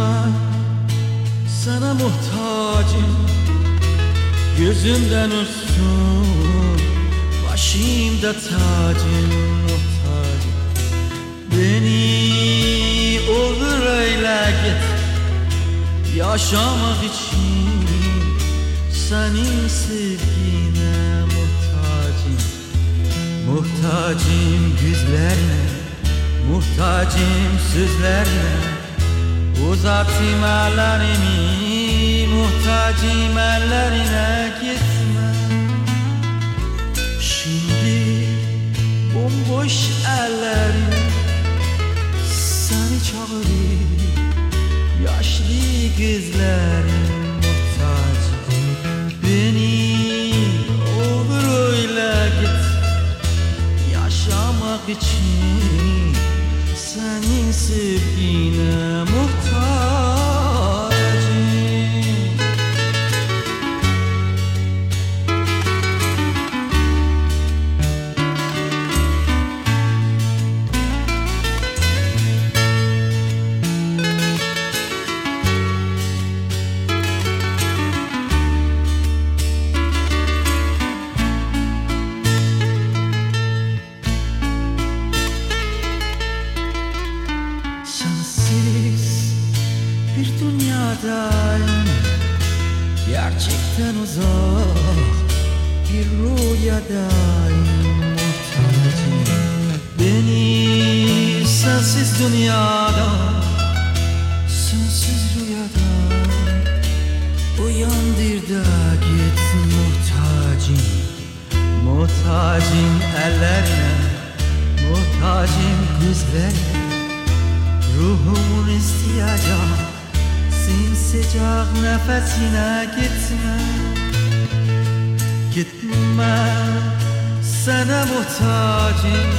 Gitme sana muhtacım Gözümden olsun Başımda tacım muhtacım. Beni olur öyle git Yaşamak için Senin sevgine muhtacım. Muhtacım güzlerine Muhtacım sözlerine Uzatayım ellerimi Muhtacım ellerine gitme. Şimdi bomboş ellerim Seni çağırır Yaşlı gözlerim muhtacım. Beni olur öyle git Yaşamak için senin sevgine Sensiz bir dünyadayım Gerçekten uzak bir rüyadayım muhtacım Beni sensiz dünyada Sensiz rüyada Uyandır da git muhtacım. Muhtacım ellerine Muhtacım gözlerine Ruhumun ihtiyacı Simsıcak nefesine gitme. Gitme sana muhtacım.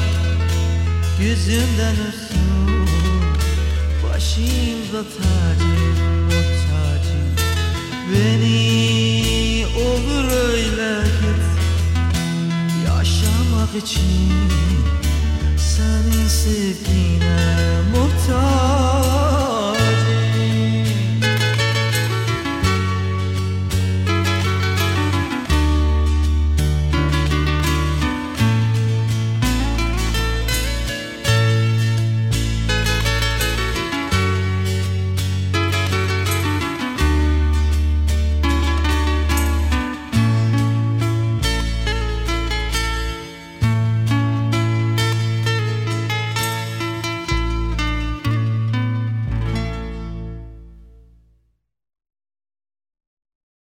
Gözümden olsun Başımda tacım muhtacım. Beni olur öyle git. Yaşamak için Senin sevgin show.